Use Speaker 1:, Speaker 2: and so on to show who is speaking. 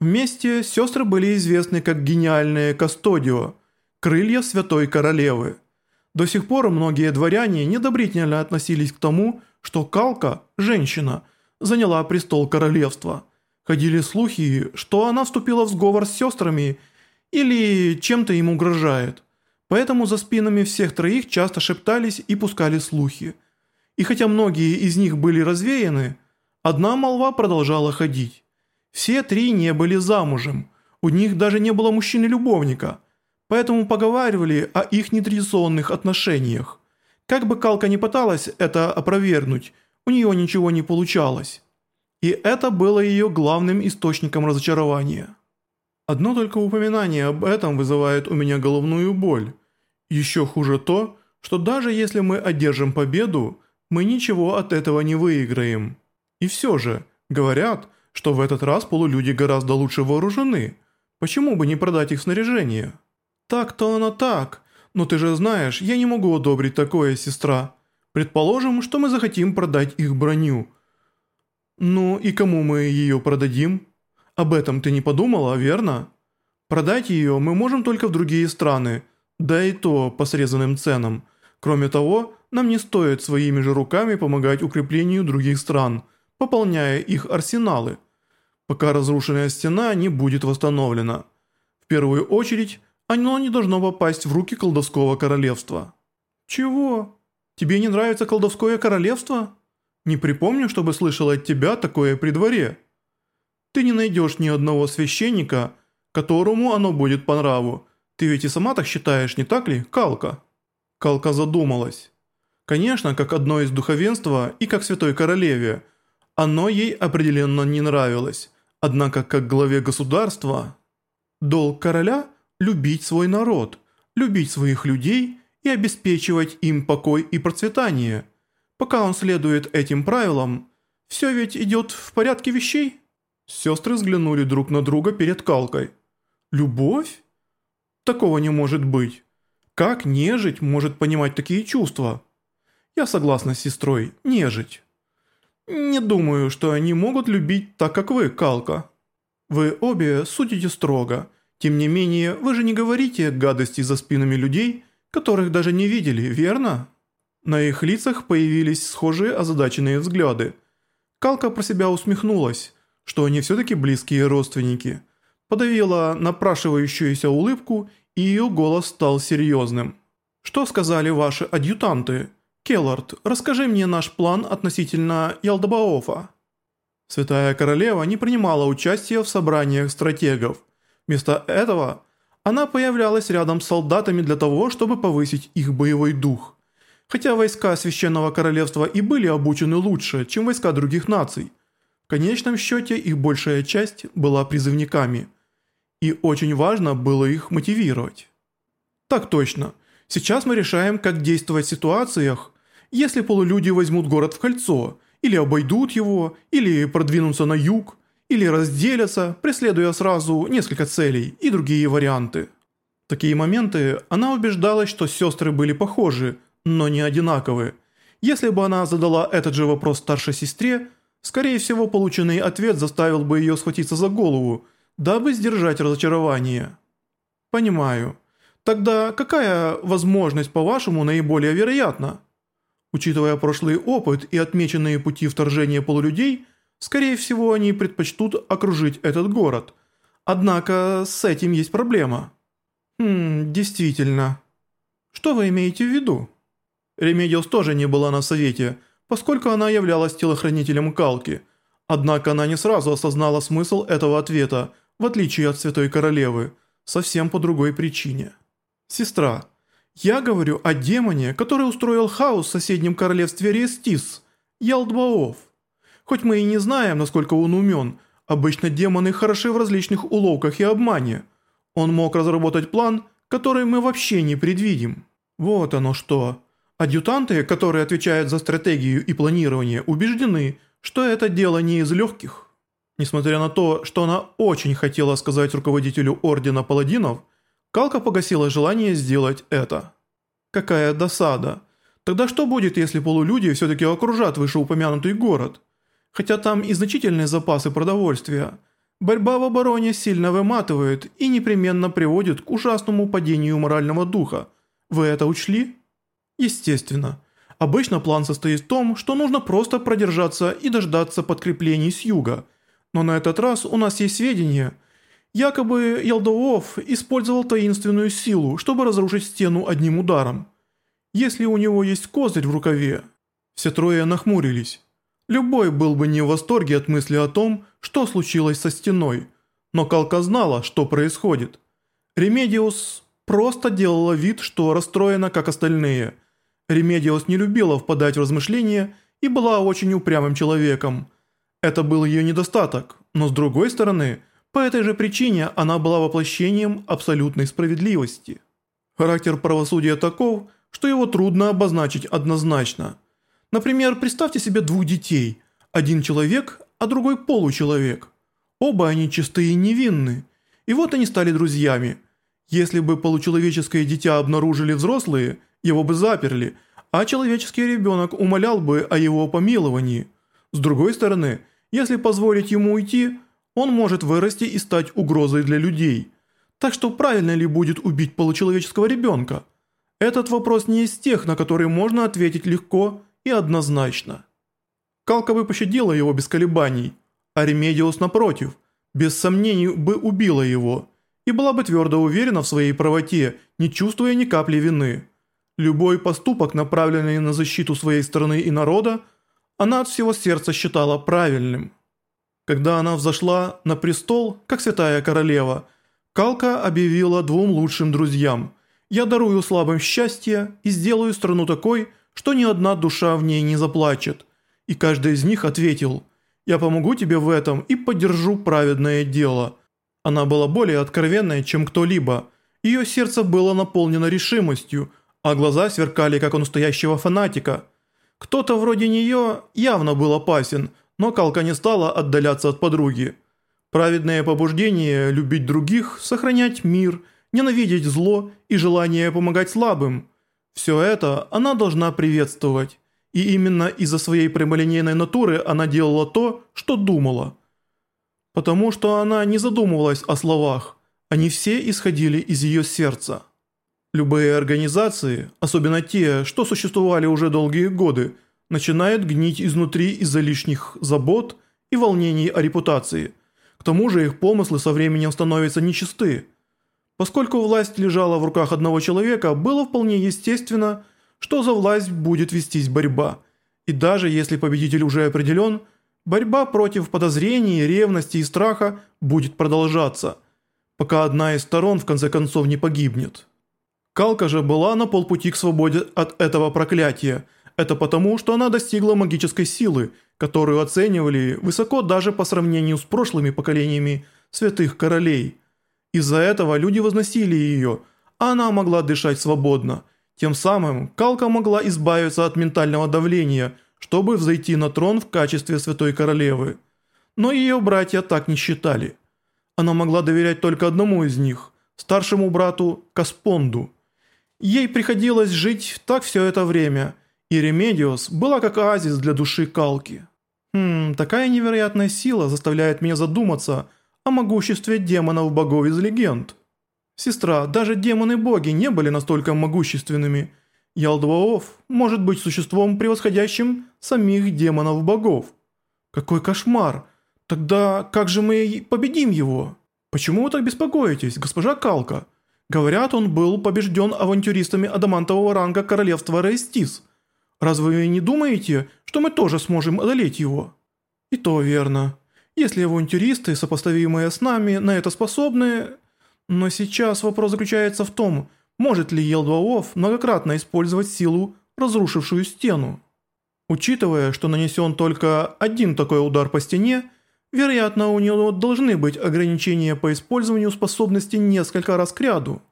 Speaker 1: Вместе сестры были известны как гениальные Кастодио, крылья Святой Королевы. До сих пор многие дворяне недобрительно относились к тому, что Калка, женщина, заняла престол королевства. Ходили слухи, что она вступила в сговор с сестрами или чем-то им угрожает. Поэтому за спинами всех троих часто шептались и пускали слухи. И хотя многие из них были развеяны, одна молва продолжала ходить. Все три не были замужем, у них даже не было мужчины-любовника, поэтому поговаривали о их нетрадиционных отношениях. Как бы Калка ни пыталась это опровергнуть, у нее ничего не получалось. И это было ее главным источником разочарования. Одно только упоминание об этом вызывает у меня головную боль. Еще хуже то, что даже если мы одержим победу, мы ничего от этого не выиграем. И все же, говорят, что в этот раз полулюди гораздо лучше вооружены. Почему бы не продать их снаряжение? Так-то оно так, но ты же знаешь, я не могу одобрить такое, сестра. Предположим, что мы захотим продать их броню. Ну и кому мы ее продадим? Об этом ты не подумала, верно? Продать ее мы можем только в другие страны, да и то по срезанным ценам. Кроме того, нам не стоит своими же руками помогать укреплению других стран, пополняя их арсеналы пока разрушенная стена не будет восстановлена. В первую очередь, оно не должно попасть в руки колдовского королевства. Чего? Тебе не нравится колдовское королевство? Не припомню, чтобы слышал от тебя такое при дворе. Ты не найдешь ни одного священника, которому оно будет по нраву. Ты ведь и сама так считаешь, не так ли, Калка? Калка задумалась. Конечно, как одно из духовенства и как святой королеве, оно ей определенно не нравилось. Однако, как главе государства, долг короля – любить свой народ, любить своих людей и обеспечивать им покой и процветание. Пока он следует этим правилам, все ведь идет в порядке вещей. Сестры взглянули друг на друга перед калкой. Любовь? Такого не может быть. Как нежить может понимать такие чувства? Я согласна с сестрой, нежить. «Не думаю, что они могут любить так, как вы, Калка. Вы обе судите строго. Тем не менее, вы же не говорите гадости за спинами людей, которых даже не видели, верно?» На их лицах появились схожие озадаченные взгляды. Калка про себя усмехнулась, что они все-таки близкие родственники. Подавила напрашивающуюся улыбку, и ее голос стал серьезным. «Что сказали ваши адъютанты?» «Келлард, расскажи мне наш план относительно Ялдабаофа». Святая Королева не принимала участия в собраниях стратегов. Вместо этого она появлялась рядом с солдатами для того, чтобы повысить их боевой дух. Хотя войска Священного Королевства и были обучены лучше, чем войска других наций, в конечном счете их большая часть была призывниками. И очень важно было их мотивировать. Так точно. Сейчас мы решаем, как действовать в ситуациях, если полулюди возьмут город в кольцо, или обойдут его, или продвинутся на юг, или разделятся, преследуя сразу несколько целей и другие варианты. В такие моменты она убеждалась, что сестры были похожи, но не одинаковы. Если бы она задала этот же вопрос старшей сестре, скорее всего полученный ответ заставил бы ее схватиться за голову, дабы сдержать разочарование. «Понимаю. Тогда какая возможность, по-вашему, наиболее вероятна?» Учитывая прошлый опыт и отмеченные пути вторжения полулюдей, скорее всего они предпочтут окружить этот город. Однако с этим есть проблема. Хм, действительно. Что вы имеете в виду? Ремедиус тоже не была на совете, поскольку она являлась телохранителем Калки. Однако она не сразу осознала смысл этого ответа, в отличие от Святой Королевы, совсем по другой причине. «Сестра, я говорю о демоне, который устроил хаос в соседнем королевстве Рестис, Ялдваоф. Хоть мы и не знаем, насколько он умен, обычно демоны хороши в различных уловках и обмане. Он мог разработать план, который мы вообще не предвидим. Вот оно что. Адъютанты, которые отвечают за стратегию и планирование, убеждены, что это дело не из легких. Несмотря на то, что она очень хотела сказать руководителю Ордена Паладинов, Калка погасила желание сделать это. Какая досада. Тогда что будет, если полулюди все-таки окружат вышеупомянутый город? Хотя там и значительные запасы продовольствия. Борьба в обороне сильно выматывает и непременно приводит к ужасному падению морального духа. Вы это учли? Естественно. Обычно план состоит в том, что нужно просто продержаться и дождаться подкреплений с юга. Но на этот раз у нас есть сведения. Якобы Елдоов использовал таинственную силу, чтобы разрушить стену одним ударом. Если у него есть козырь в рукаве. Все трое нахмурились. Любой был бы не в восторге от мысли о том, что случилось со стеной, но Калка знала, что происходит. Ремедиус просто делала вид, что расстроена, как остальные. Ремедиус не любила впадать в размышления и была очень упрямым человеком. Это был ее недостаток, но с другой стороны, по этой же причине она была воплощением абсолютной справедливости. Характер правосудия таков, что его трудно обозначить однозначно – Например, представьте себе двух детей. Один человек, а другой получеловек. Оба они чистые и невинны. И вот они стали друзьями. Если бы получеловеческое дитя обнаружили взрослые, его бы заперли, а человеческий ребенок умолял бы о его помиловании. С другой стороны, если позволить ему уйти, он может вырасти и стать угрозой для людей. Так что правильно ли будет убить получеловеческого ребенка? Этот вопрос не из тех, на которые можно ответить легко и однозначно. Калка бы пощадила его без колебаний, а Ремедиус, напротив, без сомнений бы убила его и была бы твердо уверена в своей правоте, не чувствуя ни капли вины. Любой поступок, направленный на защиту своей страны и народа, она от всего сердца считала правильным. Когда она взошла на престол, как святая королева, Калка объявила двум лучшим друзьям «Я дарую слабым счастье и сделаю страну такой, что ни одна душа в ней не заплачет. И каждый из них ответил «Я помогу тебе в этом и поддержу праведное дело». Она была более откровенной, чем кто-либо. Ее сердце было наполнено решимостью, а глаза сверкали, как у настоящего фанатика. Кто-то вроде нее явно был опасен, но Калка не стала отдаляться от подруги. Праведное побуждение любить других, сохранять мир, ненавидеть зло и желание помогать слабым – все это она должна приветствовать, и именно из-за своей прямолинейной натуры она делала то, что думала. Потому что она не задумывалась о словах, они все исходили из ее сердца. Любые организации, особенно те, что существовали уже долгие годы, начинают гнить изнутри из-за лишних забот и волнений о репутации. К тому же их помыслы со временем становятся нечисты – Поскольку власть лежала в руках одного человека, было вполне естественно, что за власть будет вестись борьба. И даже если победитель уже определен, борьба против подозрений, ревности и страха будет продолжаться, пока одна из сторон в конце концов не погибнет. Калка же была на полпути к свободе от этого проклятия. Это потому, что она достигла магической силы, которую оценивали высоко даже по сравнению с прошлыми поколениями святых королей – из-за этого люди возносили ее, а она могла дышать свободно. Тем самым Калка могла избавиться от ментального давления, чтобы взойти на трон в качестве святой королевы. Но ее братья так не считали. Она могла доверять только одному из них, старшему брату Каспонду. Ей приходилось жить так все это время, и Ремедиус была как оазис для души Калки. Хм, такая невероятная сила заставляет меня задуматься – о могуществе демонов-богов из легенд. Сестра, даже демоны-боги не были настолько могущественными. Ялдваоф может быть существом, превосходящим самих демонов-богов. Какой кошмар! Тогда как же мы победим его? Почему вы так беспокоитесь, госпожа Калка? Говорят, он был побежден авантюристами адамантового ранга королевства Рейстис. Разве вы не думаете, что мы тоже сможем одолеть его? И то верно. Если авантюристы, сопоставимые с нами, на это способны... Но сейчас вопрос заключается в том, может ли Елдваов многократно использовать силу, разрушившую стену. Учитывая, что нанесен только один такой удар по стене, вероятно, у него должны быть ограничения по использованию способности несколько раз к ряду.